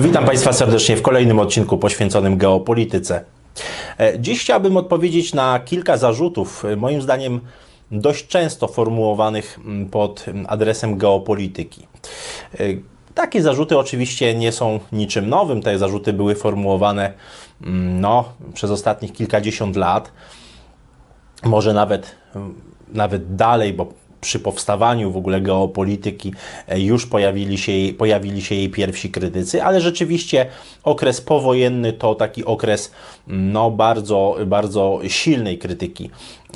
Witam Państwa serdecznie w kolejnym odcinku poświęconym geopolityce. E, Dziś chciałbym odpowiedzieć na kilka zarzutów, e, moim zdaniem dość często formułowanych pod adresem geopolityki. E, Takie zarzuty oczywiście nie są niczym nowym, te zarzuty były formułowane no, przez ostatnich kilkadziesiąt lat, może nawet, nawet dalej, bo przy powstawaniu w ogóle geopolityki e, już pojawili się, jej, pojawili się jej pierwsi krytycy, ale rzeczywiście okres powojenny to taki okres no, bardzo, bardzo silnej krytyki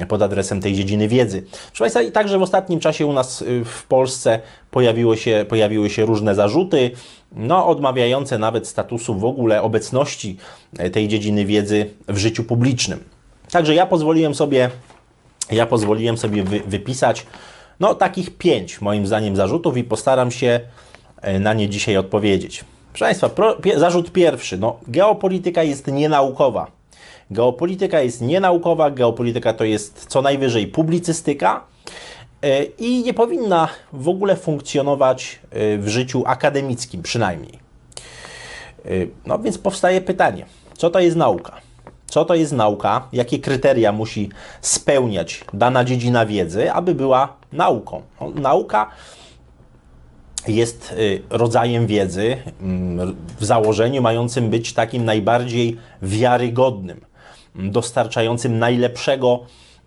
pod adresem tej dziedziny wiedzy. Proszę Państwa, i także w ostatnim czasie u nas y, w Polsce pojawiło się, pojawiły się różne zarzuty, no, odmawiające nawet statusu w ogóle obecności e, tej dziedziny wiedzy w życiu publicznym. Także ja pozwoliłem sobie ja pozwoliłem sobie wy, wypisać no, takich pięć, moim zdaniem, zarzutów i postaram się e, na nie dzisiaj odpowiedzieć. Proszę Państwa, pro, pie, zarzut pierwszy. No, geopolityka jest nienaukowa. Geopolityka jest nienaukowa, geopolityka to jest co najwyżej publicystyka e, i nie powinna w ogóle funkcjonować e, w życiu akademickim przynajmniej. No więc powstaje pytanie, co to jest nauka? Co to jest nauka, jakie kryteria musi spełniać dana dziedzina wiedzy, aby była nauką. No, nauka jest y, rodzajem wiedzy mm, w założeniu mającym być takim najbardziej wiarygodnym, dostarczającym najlepszego,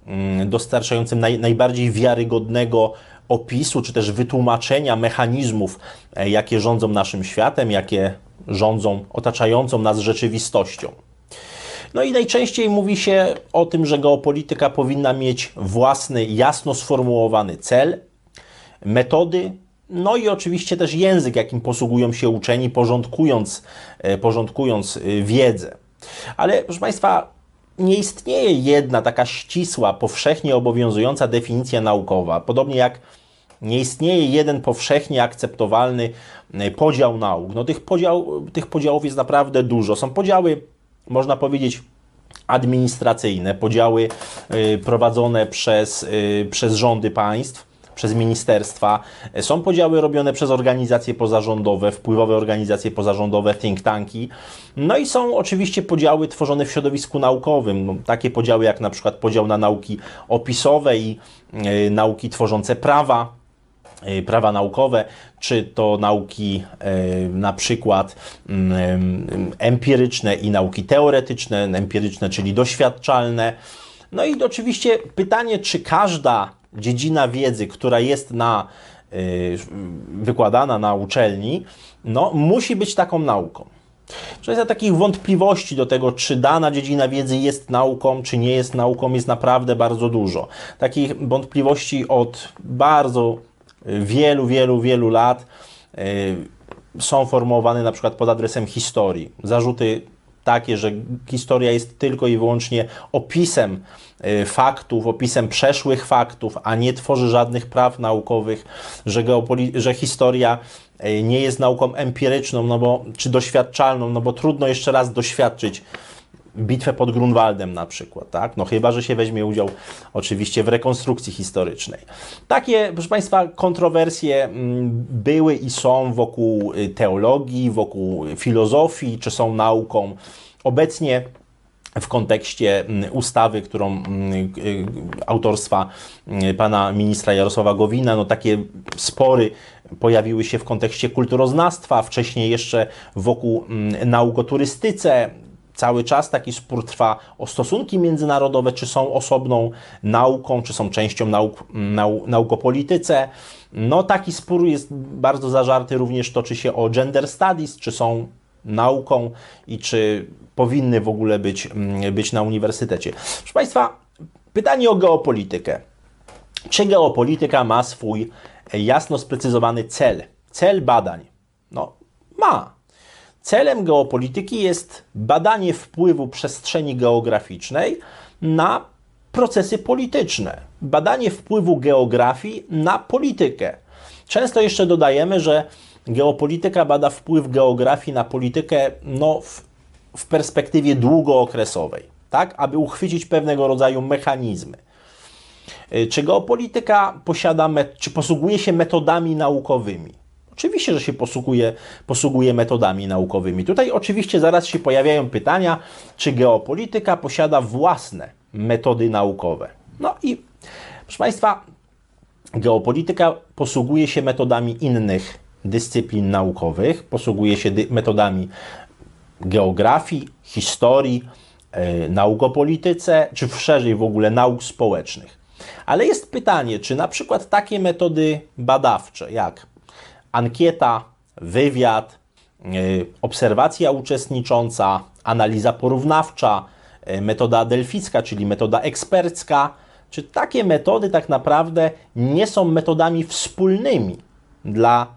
mm, dostarczającym naj, najbardziej wiarygodnego opisu, czy też wytłumaczenia mechanizmów, e, jakie rządzą naszym światem, jakie rządzą otaczającą nas rzeczywistością. No i najczęściej mówi się o tym, że geopolityka powinna mieć własny, jasno sformułowany cel, metody, no i oczywiście też język, jakim posługują się uczeni, porządkując, e, porządkując e, wiedzę. Ale proszę Państwa, nie istnieje jedna taka ścisła, powszechnie obowiązująca definicja naukowa, podobnie jak nie istnieje jeden powszechnie akceptowalny e, podział nauk. No tych, podział, tych podziałów jest naprawdę dużo. Są podziały można powiedzieć, administracyjne, podziały y, prowadzone przez, y, przez rządy państw, przez ministerstwa. Są podziały robione przez organizacje pozarządowe, wpływowe organizacje pozarządowe, think tanki. No i są oczywiście podziały tworzone w środowisku naukowym. No, takie podziały jak na przykład podział na nauki opisowe i y, nauki tworzące prawa prawa naukowe, czy to nauki y, na przykład mm, empiryczne i nauki teoretyczne, empiryczne, czyli doświadczalne. No i oczywiście pytanie, czy każda dziedzina wiedzy, która jest na, y, wykładana na uczelni, no, musi być taką nauką. Przecież takich wątpliwości do tego, czy dana dziedzina wiedzy jest nauką, czy nie jest nauką, jest naprawdę bardzo dużo. Takich wątpliwości od bardzo wielu, wielu, wielu lat y, są formułowane na przykład pod adresem historii. Zarzuty takie, że historia jest tylko i wyłącznie opisem y, faktów, opisem przeszłych faktów, a nie tworzy żadnych praw naukowych, że, że historia y, nie jest nauką empiryczną, no bo, czy doświadczalną, no bo trudno jeszcze raz doświadczyć bitwę pod Grunwaldem na przykład, tak? No chyba, że się weźmie udział oczywiście w rekonstrukcji historycznej. Takie, proszę Państwa, kontrowersje mm, były i są wokół y, teologii, wokół filozofii, czy są nauką. Obecnie w kontekście mm, ustawy, którą mm, y, autorstwa pana ministra Jarosława Gowina, no takie spory pojawiły się w kontekście kulturoznawstwa, wcześniej jeszcze wokół nauk o turystyce, cały czas taki spór trwa o stosunki międzynarodowe, czy są osobną nauką, czy są częścią nauk, nau, nauk o polityce. No taki spór jest bardzo zażarty, również toczy się o gender studies, czy są nauką i czy powinny w ogóle być, mm, być na uniwersytecie. Proszę Państwa, pytanie o geopolitykę. Czy geopolityka ma swój jasno sprecyzowany cel? Cel badań? No, ma. Celem geopolityki jest badanie wpływu przestrzeni geograficznej na procesy polityczne, badanie wpływu geografii na politykę. Często jeszcze dodajemy, że geopolityka bada wpływ geografii na politykę no, w, w perspektywie długookresowej, tak, aby uchwycić pewnego rodzaju mechanizmy. Czy geopolityka posiada, czy posługuje się metodami naukowymi? Oczywiście, że się posługuje, posługuje metodami naukowymi. Tutaj oczywiście zaraz się pojawiają pytania, czy geopolityka posiada własne metody naukowe. No i proszę Państwa, geopolityka posługuje się metodami innych dyscyplin naukowych, posługuje się metodami geografii, historii, yy, nauk o polityce, czy szerzej w ogóle nauk społecznych. Ale jest pytanie, czy na przykład takie metody badawcze jak ankieta, wywiad, yy, obserwacja uczestnicząca, analiza porównawcza, yy, metoda delficka, czyli metoda ekspercka, czy takie metody tak naprawdę nie są metodami wspólnymi dla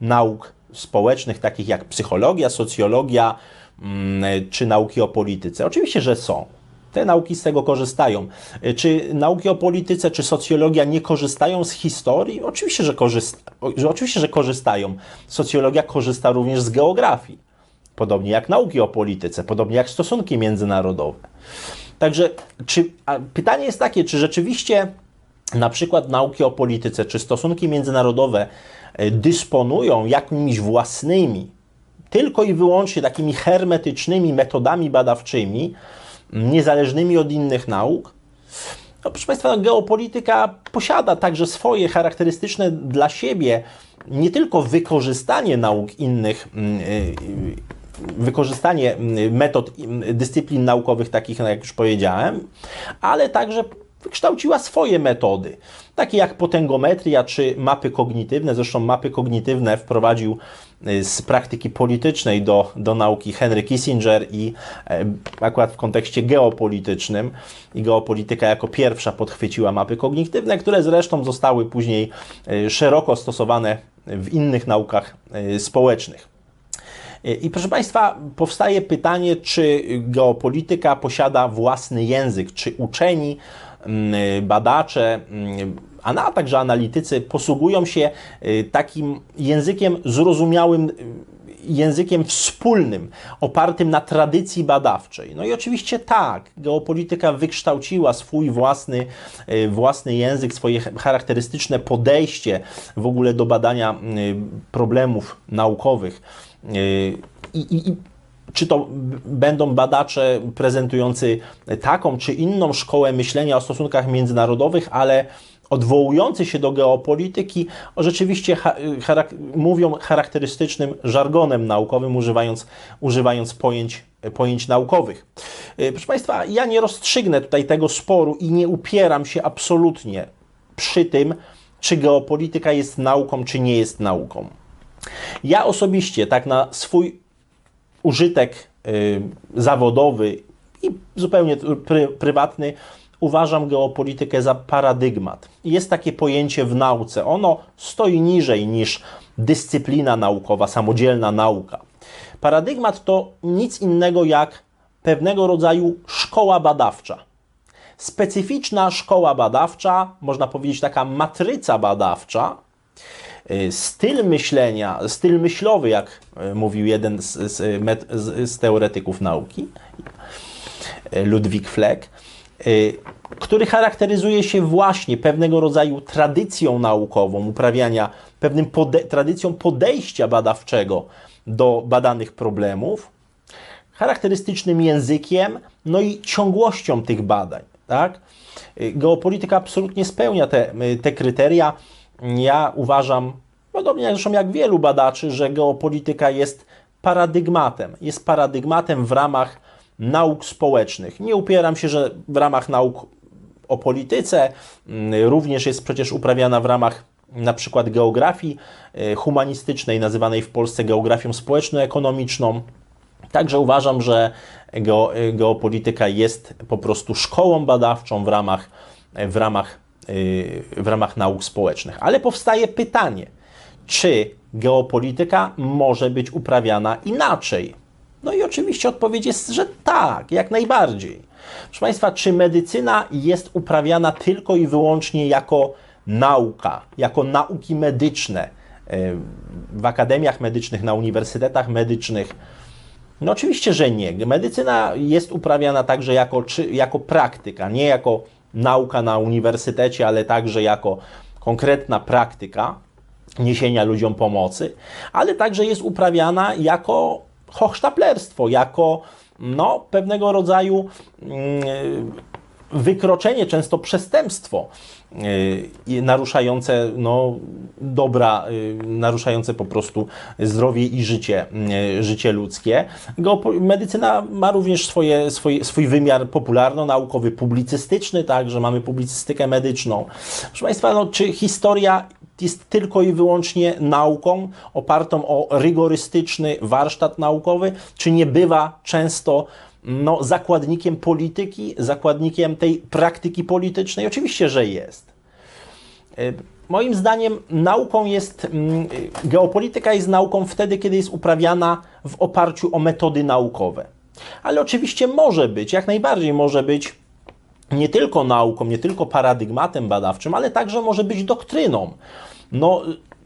nauk społecznych, takich jak psychologia, socjologia mm, czy nauki o polityce? Oczywiście, że są. Te nauki z tego korzystają. Czy nauki o polityce, czy socjologia nie korzystają z historii? Oczywiście, że, korzysta, oczywiście, że korzystają. Socjologia korzysta również z geografii. Podobnie jak nauki o polityce, podobnie jak stosunki międzynarodowe. Także czy, pytanie jest takie, czy rzeczywiście na przykład nauki o polityce, czy stosunki międzynarodowe e, dysponują jakimiś własnymi, tylko i wyłącznie takimi hermetycznymi metodami badawczymi, niezależnymi od innych nauk? No, proszę Państwa, no, geopolityka posiada także swoje charakterystyczne dla siebie nie tylko wykorzystanie nauk innych, mm, y, wykorzystanie mm, metod mm, dyscyplin naukowych, takich jak już powiedziałem, ale także wykształciła swoje metody, takie jak potęgometria czy mapy kognitywne. Zresztą mapy kognitywne wprowadził z praktyki politycznej do, do nauki Henry Kissinger i e, akurat w kontekście geopolitycznym i geopolityka jako pierwsza podchwyciła mapy kognitywne, które zresztą zostały później y, szeroko stosowane w innych naukach y, społecznych. I proszę Państwa, powstaje pytanie, czy geopolityka posiada własny język, czy uczeni, mm, badacze, mm, a także analitycy posługują się y, takim językiem zrozumiałym, y, językiem wspólnym, opartym na tradycji badawczej. No i oczywiście tak, geopolityka wykształciła swój własny, własny język, swoje charakterystyczne podejście w ogóle do badania problemów naukowych i, i, czy to będą badacze prezentujący taką czy inną szkołę myślenia o stosunkach międzynarodowych, ale odwołujący się do geopolityki, rzeczywiście charak mówią charakterystycznym żargonem naukowym, używając, używając pojęć, pojęć naukowych. E, proszę Państwa, ja nie rozstrzygnę tutaj tego sporu i nie upieram się absolutnie przy tym, czy geopolityka jest nauką, czy nie jest nauką. Ja osobiście, tak na swój użytek y, zawodowy i zupełnie pry, prywatny, uważam geopolitykę za paradygmat. Jest takie pojęcie w nauce. Ono stoi niżej niż dyscyplina naukowa, samodzielna nauka. Paradygmat to nic innego jak pewnego rodzaju szkoła badawcza. Specyficzna szkoła badawcza, można powiedzieć taka matryca badawcza, styl myślenia, styl myślowy, jak y, mówił jeden z, z, z, z teoretyków nauki, y, Ludwik Fleck, który charakteryzuje się właśnie pewnego rodzaju tradycją naukową, uprawiania, pewnym pode tradycją podejścia badawczego do badanych problemów, charakterystycznym językiem, no i ciągłością tych badań. Tak? Geopolityka absolutnie spełnia te, te kryteria ja uważam, podobnie zresztą jak wielu badaczy, że geopolityka jest paradygmatem. Jest paradygmatem w ramach nauk społecznych. Nie upieram się, że w ramach nauk o polityce mm, również jest przecież uprawiana w ramach na przykład geografii e, humanistycznej, nazywanej w Polsce geografią społeczno-ekonomiczną. Także uważam, że geopolityka jest po prostu szkołą badawczą w ramach, w ramach w ramach nauk społecznych. Ale powstaje pytanie, czy geopolityka może być uprawiana inaczej? No i oczywiście odpowiedź jest, że tak, jak najbardziej. Proszę Państwa, czy medycyna jest uprawiana tylko i wyłącznie jako nauka, jako nauki medyczne w akademiach medycznych, na uniwersytetach medycznych? No oczywiście, że nie. Medycyna jest uprawiana także jako, czy, jako praktyka, nie jako nauka na uniwersytecie, ale także jako konkretna praktyka. niesienia ludziom pomocy, ale także jest uprawiana jako hochsztaplerstwo, jako no, pewnego rodzaju mm, wykroczenie, często przestępstwo y, naruszające no, dobra, y, naruszające po prostu zdrowie i życie, y, życie ludzkie. Medycyna ma również swoje, swoje, swój wymiar popularno-naukowy, publicystyczny, tak, że mamy publicystykę medyczną. Proszę Państwa, no, czy historia jest tylko i wyłącznie nauką opartą o rygorystyczny warsztat naukowy, czy nie bywa często no, zakładnikiem polityki, zakładnikiem tej praktyki politycznej? Oczywiście, że jest. E, moim zdaniem nauką jest, mm, geopolityka jest nauką wtedy, kiedy jest uprawiana w oparciu o metody naukowe. Ale oczywiście może być, jak najbardziej może być nie tylko nauką, nie tylko paradygmatem badawczym, ale także może być doktryną. No,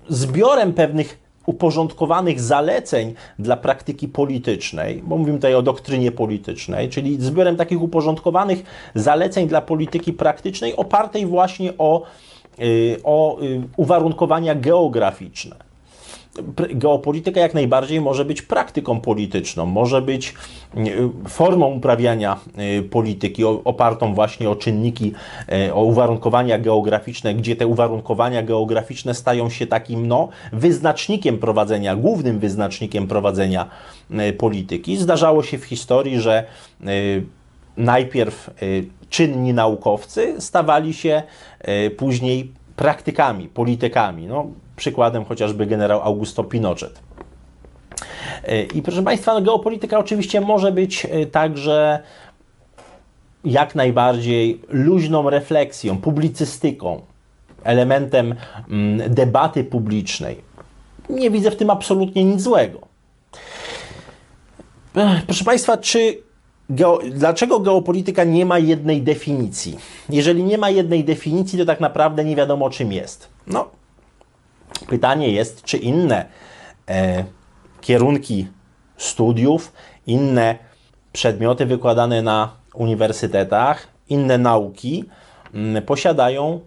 zbiorem pewnych uporządkowanych zaleceń dla praktyki politycznej, bo mówimy tutaj o doktrynie politycznej, czyli zbiorem takich uporządkowanych zaleceń dla polityki praktycznej opartej właśnie o, y, o y, uwarunkowania geograficzne geopolityka jak najbardziej może być praktyką polityczną, może być e, formą uprawiania e, polityki opartą właśnie o czynniki, e, o uwarunkowania geograficzne, gdzie te uwarunkowania geograficzne stają się takim no, wyznacznikiem prowadzenia, głównym wyznacznikiem prowadzenia polityki. Zdarzało się w historii, że najpierw czynni naukowcy stawali się później praktykami, politykami. No, przykładem chociażby generał Augusto Pinochet. I proszę Państwa, no, geopolityka oczywiście może być e, także jak najbardziej luźną refleksją, publicystyką, elementem mm, debaty publicznej. Nie widzę w tym absolutnie nic złego. Proszę Państwa, czy Geo, dlaczego geopolityka nie ma jednej definicji? Jeżeli nie ma jednej definicji, to tak naprawdę nie wiadomo czym jest. No, pytanie jest, czy inne e, kierunki studiów, inne przedmioty wykładane na uniwersytetach, inne nauki m, mm, posiadają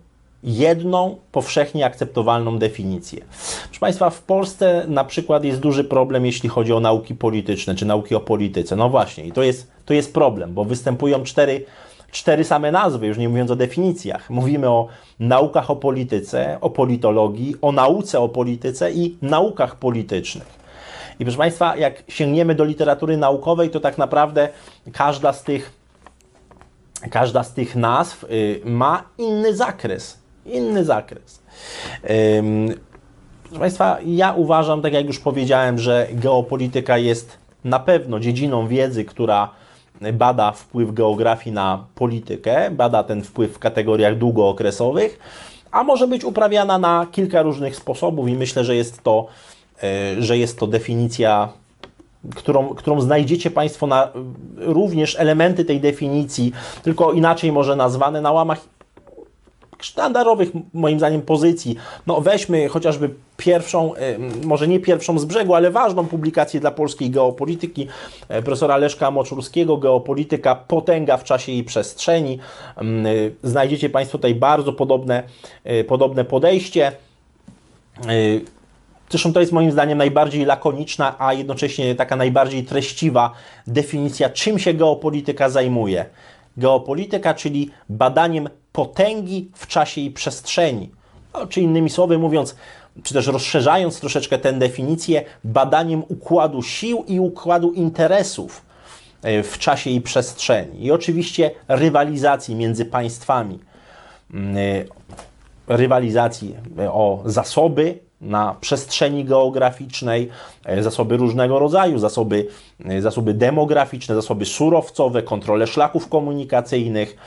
jedną powszechnie akceptowalną definicję. Proszę Państwa, w Polsce na przykład jest duży problem, jeśli chodzi o nauki polityczne, czy nauki o polityce. No właśnie, i to jest, to jest problem, bo występują cztery, cztery same nazwy, już nie mówiąc o definicjach. Mówimy o naukach o polityce, o politologii, o nauce o polityce i naukach politycznych. I proszę Państwa, jak sięgniemy do literatury naukowej, to tak naprawdę każda z tych, każda z tych nazw y, ma inny zakres inny zakres. Proszę Państwa, ja uważam, tak jak już powiedziałem, że geopolityka jest na pewno dziedziną wiedzy, która bada wpływ geografii na politykę, bada ten wpływ w kategoriach długookresowych, a może być uprawiana na kilka różnych sposobów i myślę, że jest to, e, że jest to definicja, którą, którą znajdziecie Państwo na również elementy tej definicji, tylko inaczej może nazwane na łamach sztandarowych, moim zdaniem, pozycji. No weźmy chociażby pierwszą, może nie pierwszą z brzegu, ale ważną publikację dla polskiej geopolityki e, profesora Leszka Moczurskiego, Geopolityka, potęga w czasie i przestrzeni. E, znajdziecie Państwo tutaj bardzo podobne, e, podobne podejście. Zresztą to jest moim zdaniem najbardziej lakoniczna, a jednocześnie taka najbardziej treściwa definicja, czym się geopolityka zajmuje. Geopolityka, czyli badaniem potęgi w czasie i przestrzeni. No, czy innymi słowy mówiąc, czy też rozszerzając troszeczkę tę definicję, badaniem układu sił i układu interesów e, w czasie i przestrzeni. I oczywiście rywalizacji między państwami. Mm, e, rywalizacji e, o zasoby na przestrzeni geograficznej, zasoby różnego rodzaju, zasoby, zasoby demograficzne, zasoby surowcowe, kontrolę szlaków komunikacyjnych,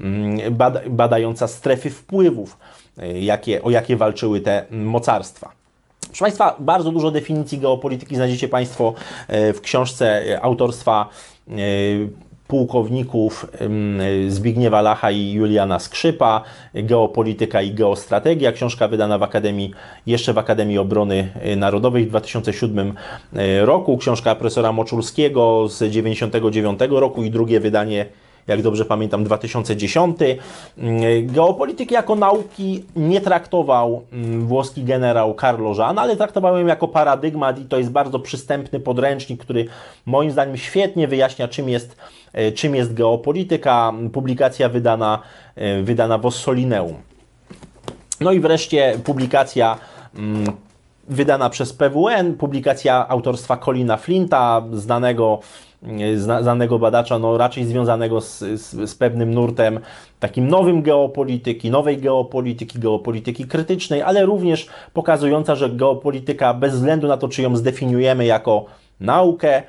Mm, badająca strefy wpływów, y, jakie, o jakie walczyły te mocarstwa. Proszę Państwa, bardzo dużo definicji geopolityki znajdziecie Państwo y, w książce autorstwa y, pułkowników Zbigniewa Lacha i Juliana Skrzypa, Geopolityka i Geostrategia, książka wydana w Akademii, jeszcze w Akademii Obrony Narodowej w 2007 roku, książka profesora Moczulskiego z 1999 roku i drugie wydanie jak dobrze pamiętam, 2010. Geopolityki jako nauki nie traktował mm, włoski generał Carlo Jean, ale traktował ją jako paradygmat i to jest bardzo przystępny podręcznik, który moim zdaniem świetnie wyjaśnia, czym jest, e, czym jest geopolityka. Publikacja wydana, e, wydana w Ossolineum. No i wreszcie publikacja mm, wydana przez PWN, publikacja autorstwa Colina Flinta, znanego, mm, znanego badacza, no raczej związanego z, z, z, pewnym nurtem takim nowym geopolityki, nowej geopolityki, geopolityki krytycznej, ale również pokazująca, że geopolityka bez względu na to, czy ją zdefiniujemy jako naukę,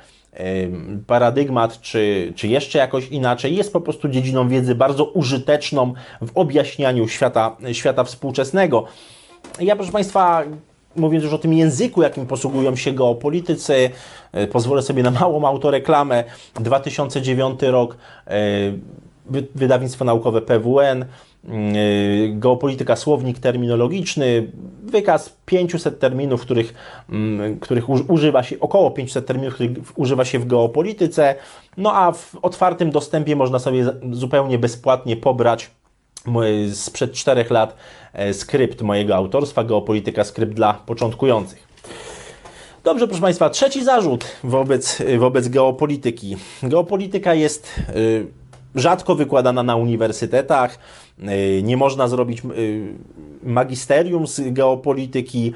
paradygmat, czy, czy jeszcze jakoś inaczej, jest po prostu dziedziną wiedzy bardzo użyteczną w objaśnianiu świata, świata współczesnego. Ja, proszę Państwa, mówiąc już o tym języku, jakim posługują się geopolitycy, e, pozwolę sobie na małą autoreklamę. 2009 rok, e, wydawnictwo naukowe PWN, e, geopolityka słownik terminologiczny, wykaz 500 terminów, których, mm, których używa się, około 500 terminów, których używa się w geopolityce, no a w otwartym dostępie można sobie zupełnie bezpłatnie pobrać sprzed czterech lat e, skrypt mojego autorstwa, Geopolityka skrypt dla początkujących. Dobrze, proszę Państwa, trzeci zarzut wobec, wobec geopolityki. Geopolityka jest y, rzadko wykładana na uniwersytetach, nie można zrobić magisterium z geopolityki,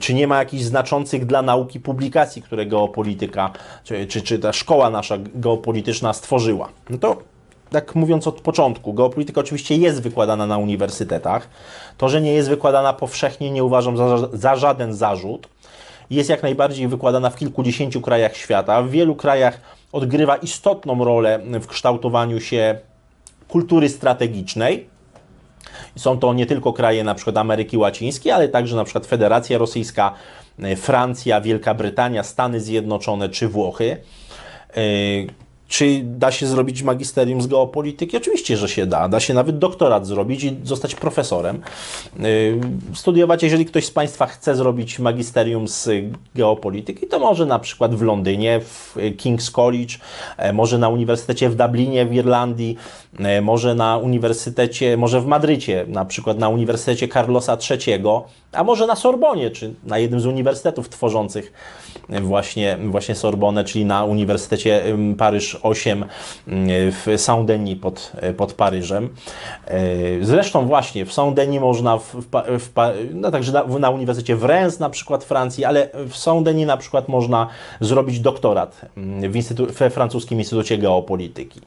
czy nie ma jakichś znaczących dla nauki publikacji, które geopolityka, czy, czy, czy ta szkoła nasza geopolityczna stworzyła. No to tak mówiąc od początku, geopolityka oczywiście jest wykładana na uniwersytetach. To, że nie jest wykładana powszechnie, nie uważam za, za żaden zarzut. Jest jak najbardziej wykładana w kilkudziesięciu krajach świata. W wielu krajach odgrywa istotną rolę w kształtowaniu się kultury strategicznej. Są to nie tylko kraje na przykład Ameryki Łacińskiej, ale także na przykład Federacja Rosyjska, Francja, Wielka Brytania, Stany Zjednoczone czy Włochy. Czy da się zrobić magisterium z geopolityki? Oczywiście, że się da. Da się nawet doktorat zrobić i zostać profesorem. Y, studiować, jeżeli ktoś z Państwa chce zrobić magisterium z geopolityki, to może na przykład w Londynie, w King's College, e, może na Uniwersytecie w Dublinie w Irlandii, może na Uniwersytecie, może w Madrycie, na przykład na Uniwersytecie Carlosa III, a może na Sorbonie, czy na jednym z uniwersytetów tworzących właśnie, właśnie Sorbonę, czyli na Uniwersytecie Paryż 8 w Saint-Denis pod, pod Paryżem. E, zresztą właśnie w Saint-Denis można, w, w, no także na, na Uniwersytecie w Reims na przykład Francji, ale w Saint-Denis na przykład można zrobić doktorat w instytu, we francuskim Instytucie Geopolityki.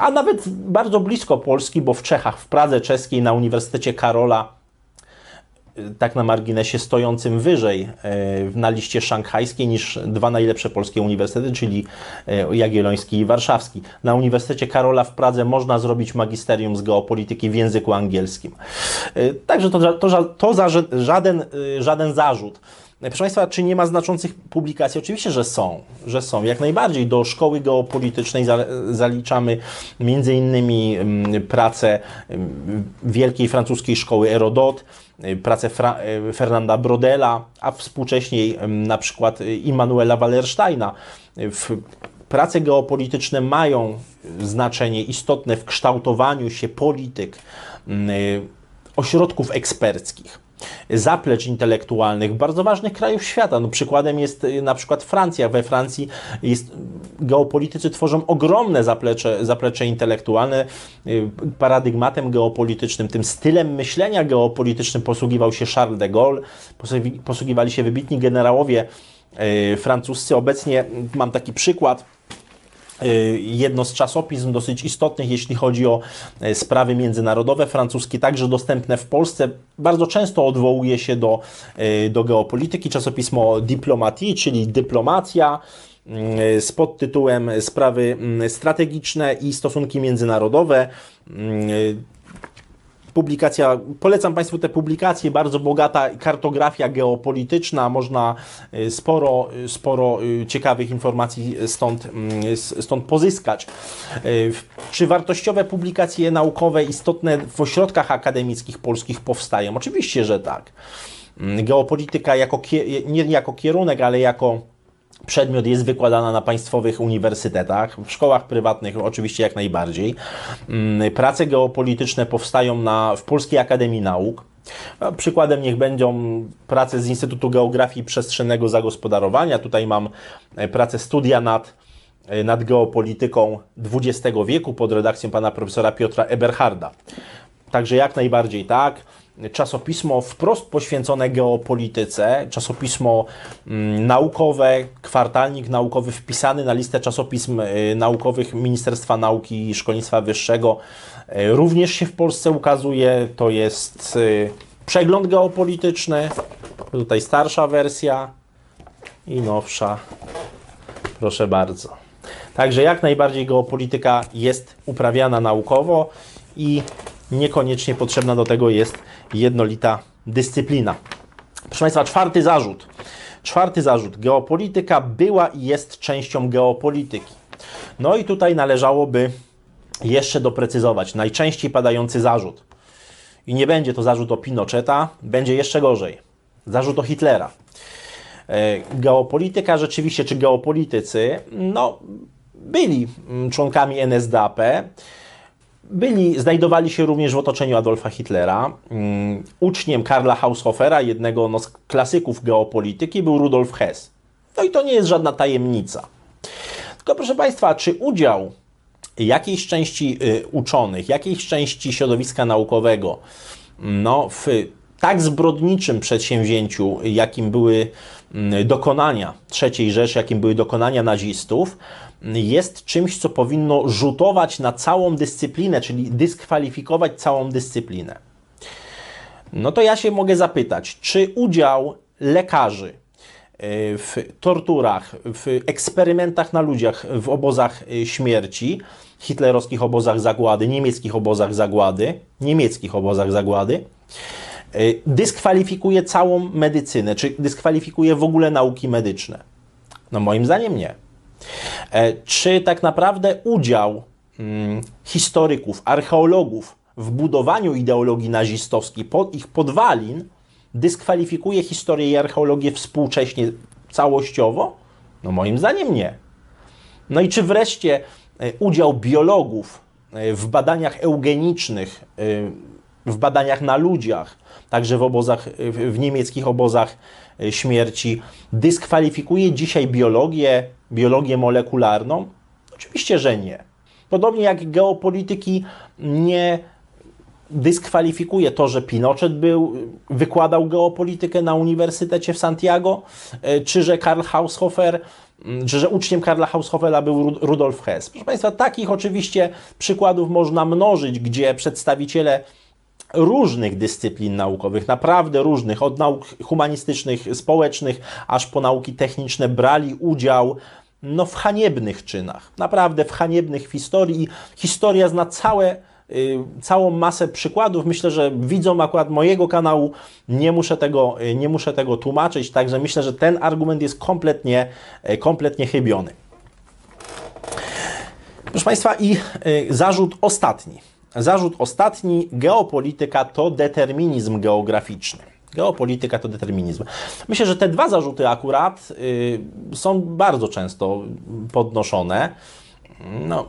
A nawet bardzo blisko Polski, bo w Czechach, w Pradze czeskiej na Uniwersytecie Karola tak na marginesie stojącym wyżej e, na liście szanghajskiej niż dwa najlepsze polskie uniwersytety, czyli e, Jagielloński i Warszawski. Na Uniwersytecie Karola w Pradze można zrobić magisterium z geopolityki w języku angielskim. Także to, to, to za, żaden, żaden zarzut. Proszę Państwa, czy nie ma znaczących publikacji? Oczywiście, że są, że są. Jak najbardziej do szkoły geopolitycznej zaliczamy między innymi mm, pracę mm, wielkiej francuskiej szkoły Erodot, y, pracę Fra y, Fernanda Brodela, a współcześniej mm, na przykład Immanuela Wallersteina. Prace geopolityczne mają znaczenie istotne w kształtowaniu się polityk y, ośrodków eksperckich zaplecz intelektualnych bardzo ważnych krajów świata. No, przykładem jest y, na przykład Francja. We Francji jest, geopolitycy tworzą ogromne zaplecze, zaplecze intelektualne. Y, paradygmatem geopolitycznym, tym stylem myślenia geopolitycznym posługiwał się Charles de Gaulle, posługiwali się wybitni generałowie y, francuscy. Obecnie mam taki przykład jedno z czasopism dosyć istotnych, jeśli chodzi o y, sprawy międzynarodowe francuskie, także dostępne w Polsce. Bardzo często odwołuje się do, y, do geopolityki. Czasopismo Diplomatie, czyli dyplomacja z podtytułem Sprawy mm, strategiczne i stosunki międzynarodowe publikacja, polecam Państwu te publikacje, bardzo bogata kartografia geopolityczna, można y, sporo, y, sporo y, ciekawych informacji stąd, mm, stąd pozyskać. Czy wartościowe publikacje naukowe istotne w ośrodkach akademickich polskich powstają? Oczywiście, że tak. Mm, geopolityka jako, nie jako kierunek, ale jako przedmiot jest wykładana na państwowych uniwersytetach, w szkołach prywatnych oczywiście jak najbardziej. Mm, prace geopolityczne powstają na, w Polskiej Akademii Nauk. Przykładem niech będą prace z Instytutu Geografii Przestrzennego Zagospodarowania. Tutaj mam e, pracę studia nad, e, nad geopolityką XX wieku pod redakcją pana profesora Piotra Eberharda. Także jak najbardziej tak czasopismo wprost poświęcone geopolityce, czasopismo mm, naukowe, kwartalnik naukowy wpisany na listę czasopism y, naukowych Ministerstwa Nauki i Szkolnictwa Wyższego y, również się w Polsce ukazuje. To jest y, przegląd geopolityczny, tutaj starsza wersja i nowsza. Proszę bardzo. Także jak najbardziej geopolityka jest uprawiana naukowo i niekoniecznie potrzebna do tego jest jednolita dyscyplina. Proszę Państwa, czwarty zarzut. Czwarty zarzut. Geopolityka była i jest częścią geopolityki. No i tutaj należałoby jeszcze doprecyzować najczęściej padający zarzut. I nie będzie to zarzut o Pinocheta, będzie jeszcze gorzej. Zarzut o Hitlera. E, geopolityka rzeczywiście, czy geopolitycy, no, byli mm, członkami NSDAP, byli, znajdowali się również w otoczeniu Adolfa Hitlera. Um, uczniem Karla Haushofera, jednego no, z klasyków geopolityki, był Rudolf Hess. No i to nie jest żadna tajemnica. Tylko proszę Państwa, czy udział jakiejś części y, uczonych, jakiejś części środowiska naukowego no, w tak zbrodniczym przedsięwzięciu, jakim były mm, dokonania III Rzeszy, jakim były dokonania nazistów, jest czymś, co powinno rzutować na całą dyscyplinę, czyli dyskwalifikować całą dyscyplinę. No to ja się mogę zapytać, czy udział lekarzy e, w torturach, w eksperymentach na ludziach w obozach e, śmierci, hitlerowskich obozach zagłady, niemieckich obozach zagłady, niemieckich obozach zagłady, dyskwalifikuje całą medycynę, czy dyskwalifikuje w ogóle nauki medyczne? No moim zdaniem nie. E, czy tak naprawdę udział mm, historyków, archeologów w budowaniu ideologii nazistowskiej, pod ich podwalin, dyskwalifikuje historię i archeologię współcześnie całościowo? No moim zdaniem nie. No i czy wreszcie e, udział biologów e, w badaniach eugenicznych, w badaniach na ludziach, także w obozach, w niemieckich obozach śmierci, dyskwalifikuje dzisiaj biologię, biologię molekularną? Oczywiście, że nie. Podobnie jak geopolityki nie dyskwalifikuje to, że Pinochet był, wykładał geopolitykę na Uniwersytecie w Santiago, e, czy że Karl Haushofer, czy że uczniem Karla Haushofera był Rudolf Hess. Proszę Państwa, takich oczywiście przykładów można mnożyć, gdzie przedstawiciele różnych dyscyplin naukowych, naprawdę różnych, od nauk humanistycznych, społecznych, aż po nauki techniczne, brali udział no, w haniebnych czynach, naprawdę w haniebnych historii. Historia zna całe, y, całą masę przykładów. Myślę, że widzom akurat mojego kanału nie muszę tego, y, nie muszę tego tłumaczyć, także myślę, że ten argument jest kompletnie, y, kompletnie chybiony. Proszę Państwa, i zarzut ostatni. Zarzut ostatni, geopolityka to determinizm geograficzny. Geopolityka to determinizm. Myślę, że te dwa zarzuty akurat y, są bardzo często podnoszone. No,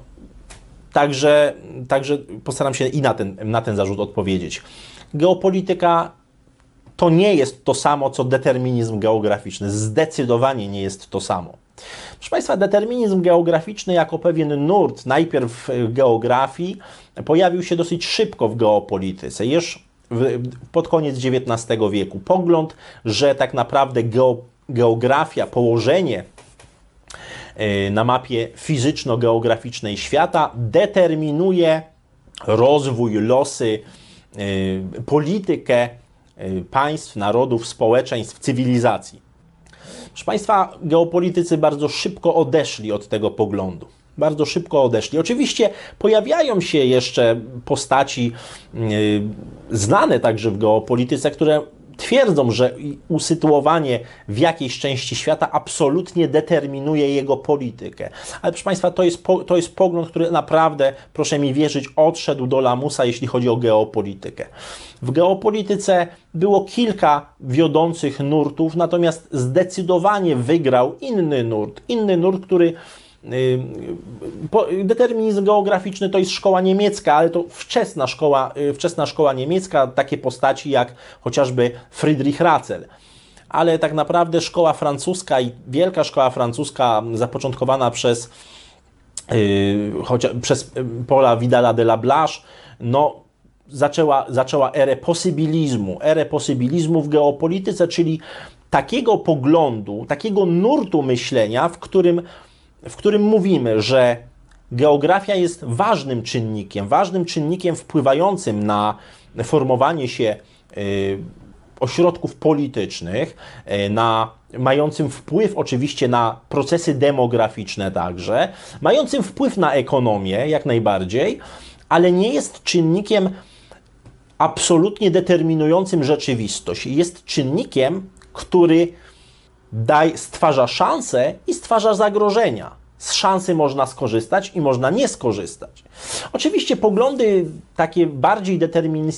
także, także postaram się i na ten, na ten zarzut odpowiedzieć. Geopolityka to nie jest to samo, co determinizm geograficzny. Zdecydowanie nie jest to samo. Proszę Państwa, determinizm geograficzny jako pewien nurt, najpierw w geografii, pojawił się dosyć szybko w geopolityce. Już pod koniec XIX wieku. Pogląd, że tak naprawdę geografia, położenie e, na mapie fizyczno-geograficznej świata determinuje rozwój, losy, e, politykę e, państw, narodów, społeczeństw, cywilizacji. Proszę Państwa, geopolitycy bardzo szybko odeszli od tego poglądu bardzo szybko odeszli. Oczywiście pojawiają się jeszcze postaci yy, znane także w geopolityce, które twierdzą, że usytuowanie w jakiejś części świata absolutnie determinuje jego politykę. Ale proszę Państwa, to jest, to jest pogląd, który naprawdę, proszę mi wierzyć, odszedł do lamusa, jeśli chodzi o geopolitykę. W geopolityce było kilka wiodących nurtów, natomiast zdecydowanie wygrał inny nurt. Inny nurt, który Determinizm geograficzny to jest szkoła niemiecka, ale to wczesna szkoła, y, wczesna szkoła niemiecka, takie postaci jak chociażby Friedrich Ratzel. Ale tak naprawdę szkoła francuska i wielka szkoła francuska zapoczątkowana przez, yy, przez y, Paula Vidala de la Blache, no, zaczęła, zaczęła erę posibilizmu, erę posibilizmu w geopolityce, czyli takiego poglądu, takiego nurtu myślenia, w którym w którym mówimy, że geografia jest ważnym czynnikiem, ważnym czynnikiem wpływającym na formowanie się y, ośrodków politycznych, y, na, mającym wpływ oczywiście na procesy demograficzne także, mającym wpływ na ekonomię jak najbardziej, ale nie jest czynnikiem absolutnie determinującym rzeczywistość. Jest czynnikiem, który daj, stwarza szanse i stwarza zagrożenia. Z szansy można skorzystać i można nie skorzystać. Oczywiście poglądy takie bardziej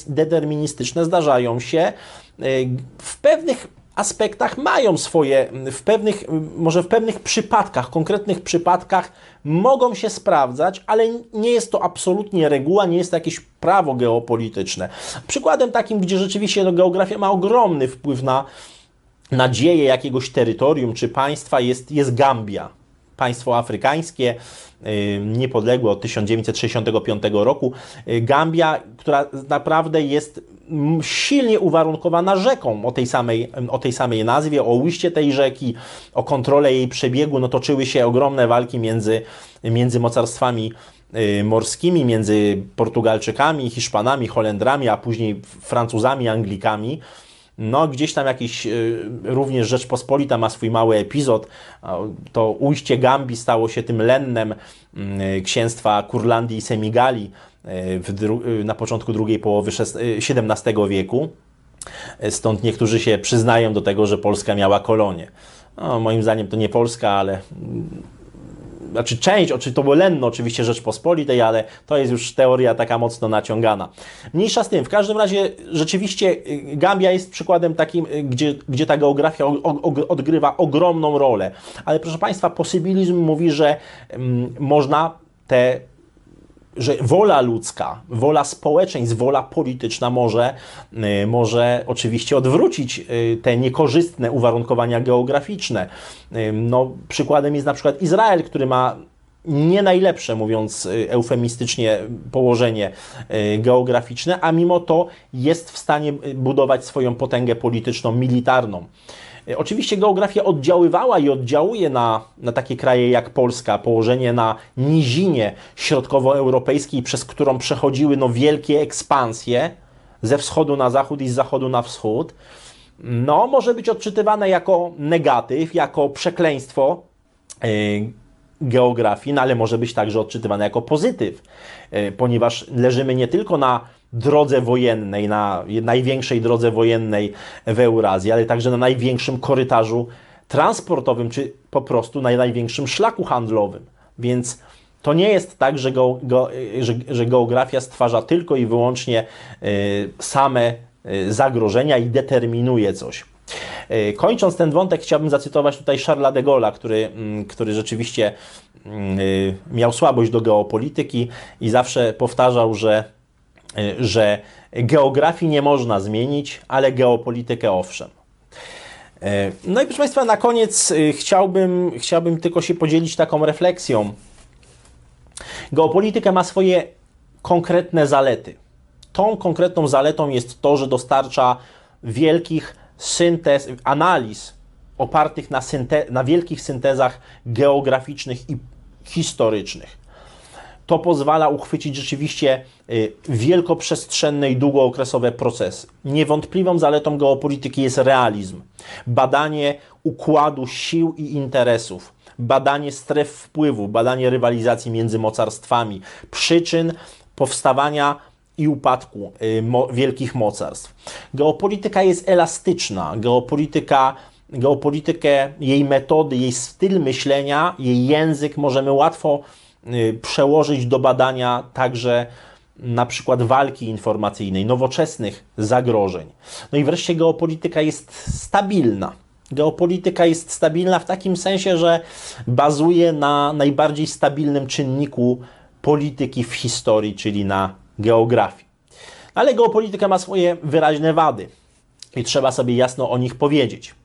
deterministyczne zdarzają się e, w pewnych aspektach mają swoje, w pewnych, może w pewnych przypadkach, konkretnych przypadkach mogą się sprawdzać, ale nie jest to absolutnie reguła, nie jest to jakieś prawo geopolityczne. Przykładem takim, gdzie rzeczywiście no, geografia ma ogromny wpływ na nadzieję jakiegoś terytorium czy państwa jest, jest Gambia. Państwo afrykańskie, y, niepodległe od 1965 roku. Y, Gambia, która naprawdę jest silnie uwarunkowana rzeką o tej samej, o tej samej nazwie, o ujście tej rzeki, o kontrolę jej przebiegu, no toczyły się ogromne walki między, między mocarstwami y, morskimi, między Portugalczykami, Hiszpanami, Holendrami, a później Francuzami, Anglikami. No, gdzieś tam jakiś y, również Rzeczpospolita ma swój mały epizod. To ujście Gambii stało się tym lennem y, księstwa Kurlandii i Semigali y, na początku drugiej połowy XVII wieku. Stąd niektórzy się przyznają do tego, że Polska miała kolonię. No, moim zdaniem to nie Polska, ale znaczy część, oczywiście to było Lenno oczywiście Rzeczpospolitej, ale to jest już teoria taka mocno naciągana. Mniejsza z tym, w każdym razie rzeczywiście y, Gambia jest przykładem takim, y, gdzie, gdzie ta geografia odgrywa ogromną rolę. Ale proszę Państwa, posibilizm mówi, że mm, można te że wola ludzka, wola społeczeństw, wola polityczna może, y, może oczywiście odwrócić y, te niekorzystne uwarunkowania geograficzne. Y, no, przykładem jest na przykład Izrael, który ma nie najlepsze, mówiąc eufemistycznie, położenie geograficzne, a mimo to jest w stanie budować swoją potęgę polityczną, militarną. Oczywiście geografia oddziaływała i oddziałuje na, na takie kraje jak Polska, położenie na nizinie środkowoeuropejskiej, przez którą przechodziły no, wielkie ekspansje ze wschodu na zachód i z zachodu na wschód, no, może być odczytywane jako negatyw, jako przekleństwo geografii, no, ale może być także odczytywane jako pozytyw, yy, ponieważ leżymy nie tylko na drodze wojennej, na największej drodze wojennej w Eurazji, ale także na największym korytarzu transportowym, czy po prostu na największym szlaku handlowym. Więc to nie jest tak, że, go, że, że geografia stwarza tylko i wyłącznie y, same zagrożenia i determinuje coś. Y, kończąc ten wątek, chciałbym zacytować tutaj Charlesa de Gaulle'a, który, mm, który rzeczywiście mm, miał słabość do geopolityki i zawsze powtarzał, że Y, że geografii nie można zmienić, ale geopolitykę owszem. Y, no i proszę Państwa, na koniec y, chciałbym, chciałbym tylko się podzielić taką refleksją. Geopolityka ma swoje konkretne zalety. Tą konkretną zaletą jest to, że dostarcza wielkich syntez, analiz opartych na, synte, na wielkich syntezach geograficznych i historycznych. To pozwala uchwycić rzeczywiście y, wielkoprzestrzenne i długookresowe procesy. Niewątpliwą zaletą geopolityki jest realizm, badanie układu sił i interesów, badanie stref wpływu, badanie rywalizacji między mocarstwami, przyczyn powstawania i upadku y, wielkich mocarstw. Geopolityka jest elastyczna, geopolityka, geopolitykę, jej metody, jej styl myślenia, jej język możemy łatwo y, przełożyć do badania także na przykład walki informacyjnej, nowoczesnych zagrożeń. No i wreszcie geopolityka jest stabilna. Geopolityka jest stabilna w takim sensie, że bazuje na najbardziej stabilnym czynniku polityki w historii, czyli na geografii. Ale geopolityka ma swoje wyraźne wady i trzeba sobie jasno o nich powiedzieć.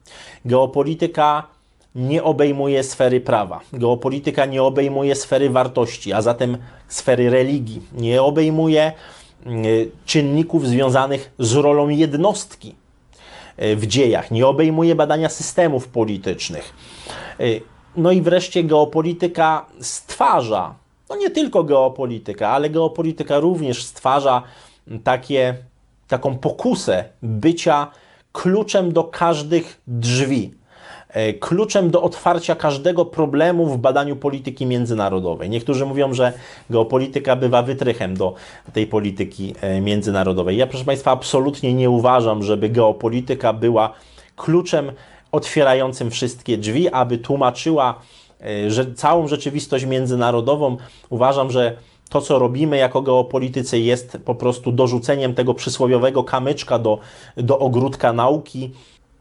Geopolityka nie obejmuje sfery prawa, geopolityka nie obejmuje sfery wartości, a zatem sfery religii, nie obejmuje y, czynników związanych z rolą jednostki y, w dziejach, nie obejmuje badania systemów politycznych. Y, no i wreszcie geopolityka stwarza no nie tylko geopolityka, ale geopolityka również stwarza takie, taką pokusę bycia kluczem do każdych drzwi, e, kluczem do otwarcia każdego problemu w badaniu polityki międzynarodowej. Niektórzy mówią, że geopolityka bywa wytrychem do tej polityki e, międzynarodowej. Ja, proszę Państwa, absolutnie nie uważam, żeby geopolityka była kluczem otwierającym wszystkie drzwi, aby tłumaczyła że całą rzeczywistość międzynarodową uważam, że to, co robimy jako geopolitycy, jest po prostu dorzuceniem tego przysłowiowego kamyczka do, do ogródka nauki.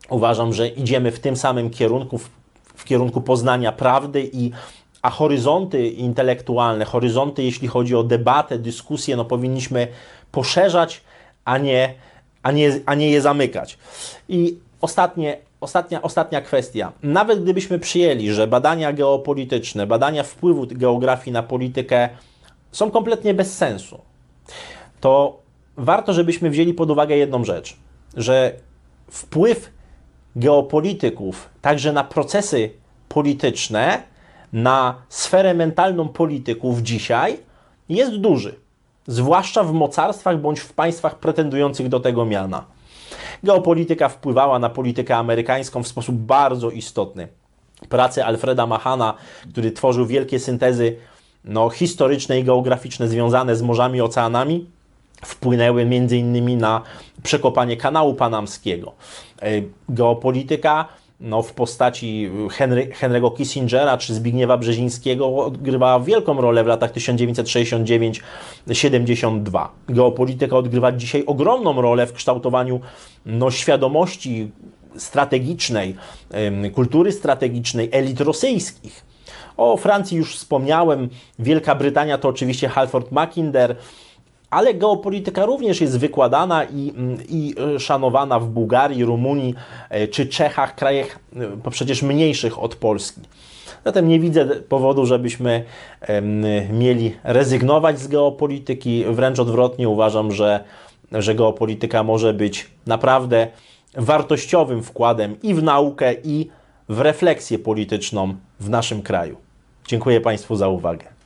Uważam, że idziemy w tym samym kierunku, w, w kierunku poznania prawdy i a horyzonty intelektualne, horyzonty, jeśli chodzi o debatę, dyskusję, no powinniśmy poszerzać, a nie, a nie, a nie je zamykać. I ostatnie, Ostatnia, ostatnia kwestia. Nawet gdybyśmy przyjęli, że badania geopolityczne, badania wpływu geografii na politykę są kompletnie bez sensu, to warto, żebyśmy wzięli pod uwagę jedną rzecz, że wpływ geopolityków także na procesy polityczne, na sferę mentalną polityków dzisiaj jest duży, zwłaszcza w mocarstwach bądź w państwach pretendujących do tego miana. Geopolityka wpływała na politykę amerykańską w sposób bardzo istotny. Prace Alfreda Mahana, który tworzył wielkie syntezy no, historyczne i geograficzne związane z morzami, oceanami, wpłynęły m.in. na przekopanie kanału panamskiego. E, geopolityka no, w postaci Henry, Henry'ego Kissingera czy Zbigniewa Brzezińskiego odgrywała wielką rolę w latach 1969-72. Geopolityka odgrywa dzisiaj ogromną rolę w kształtowaniu no, świadomości strategicznej, kultury strategicznej elit rosyjskich. O Francji już wspomniałem, Wielka Brytania to oczywiście Halford Mackinder, ale geopolityka również jest wykładana i, i e, szanowana w Bułgarii, Rumunii e, czy Czechach, krajach e, przecież mniejszych od Polski. Zatem nie widzę powodu, żebyśmy mieli rezygnować z geopolityki. Wręcz odwrotnie uważam, że, że geopolityka może być naprawdę wartościowym wkładem i w naukę, i w refleksję polityczną w naszym kraju. Dziękuję Państwu za uwagę.